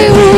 Hollywood.